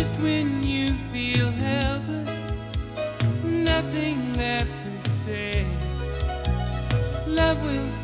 just when you feel helpless, nothing left to say. Love will.